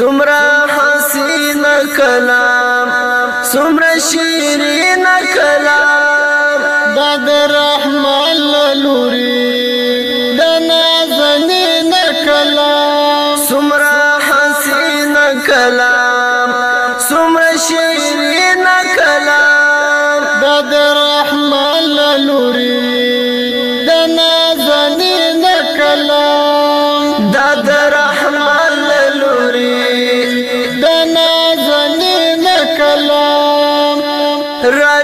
سمرا حسین کلام سمرا شیرین کلام۔ داد رحمان لوري د نازنین کلام سمرا حسین کلام سمرا شیرین کلام۔ داد رحمان لوري Right.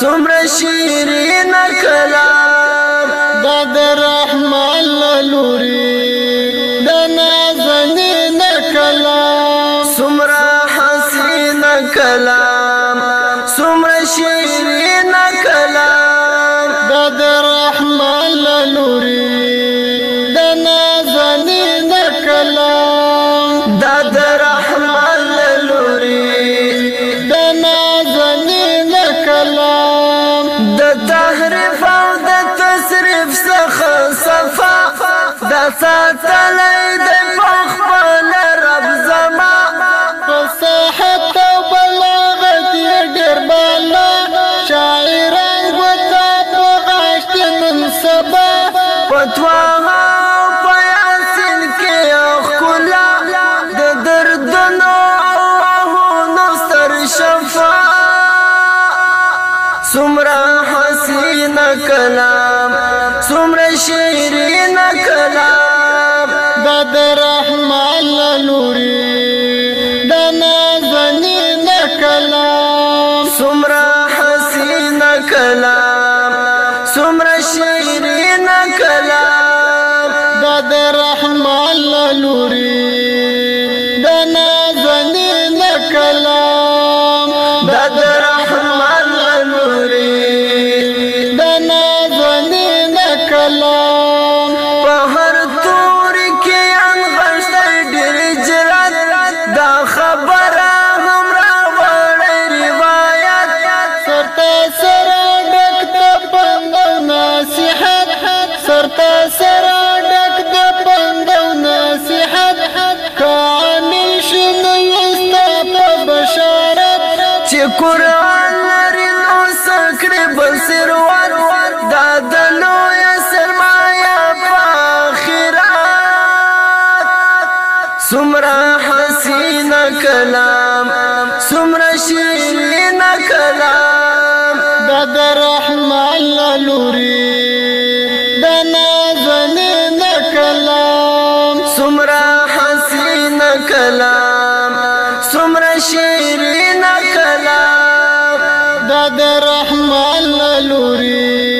سمر شیرین کلام دا در رحمان لوری دا نازنین کلام سمر حسین کلام تحریف او د تصریف څخه صفا. دا ساتلای د خپل رب زما. فصاحت او بلاغت یې ډېر بالا. شاعران غوتا په غاشت نن سبا. پتوا شیرین کلام. د رحمان لوري د نازنین کلام چې قران لري نو سکړې بصیر ور دا د لوی سرمایا په آخرت سمرا حسین کلام سمرا شیرین کلام۔ د رحمان لوري د نازنین کلام۔ سمرا حسین کلام۔ د رحمان لوري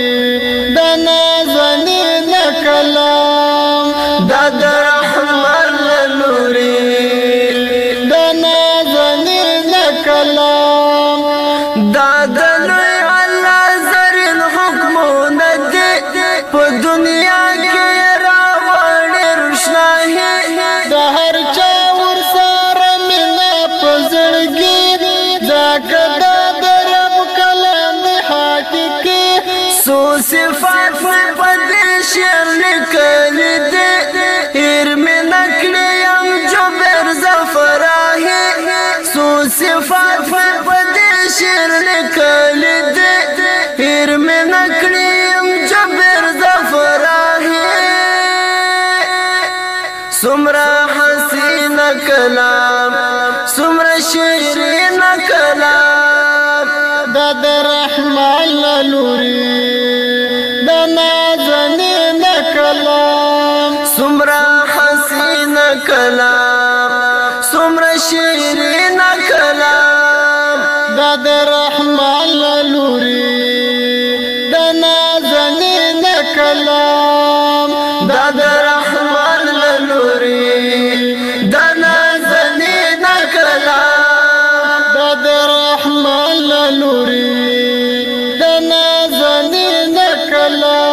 صفات میں پدے شیر نکل دے۔ ایر میں نکڑے ام جو بیر زفراہی سو صفات میں پدے شیر نکل دے۔ ایر میں نکڑے ام جو بیر زفراہی سمرہ حسین کلام، سمرہ شیرین کلام۔ بدر رحمان لوری کلام سمرا حسین کلام سمرا شیرین کلام داد دا رحمان لوری دا نازنین کلام دا دا رحمان لوری دا نازنین کلام دا دا رحمان لوری دا نازنین کلام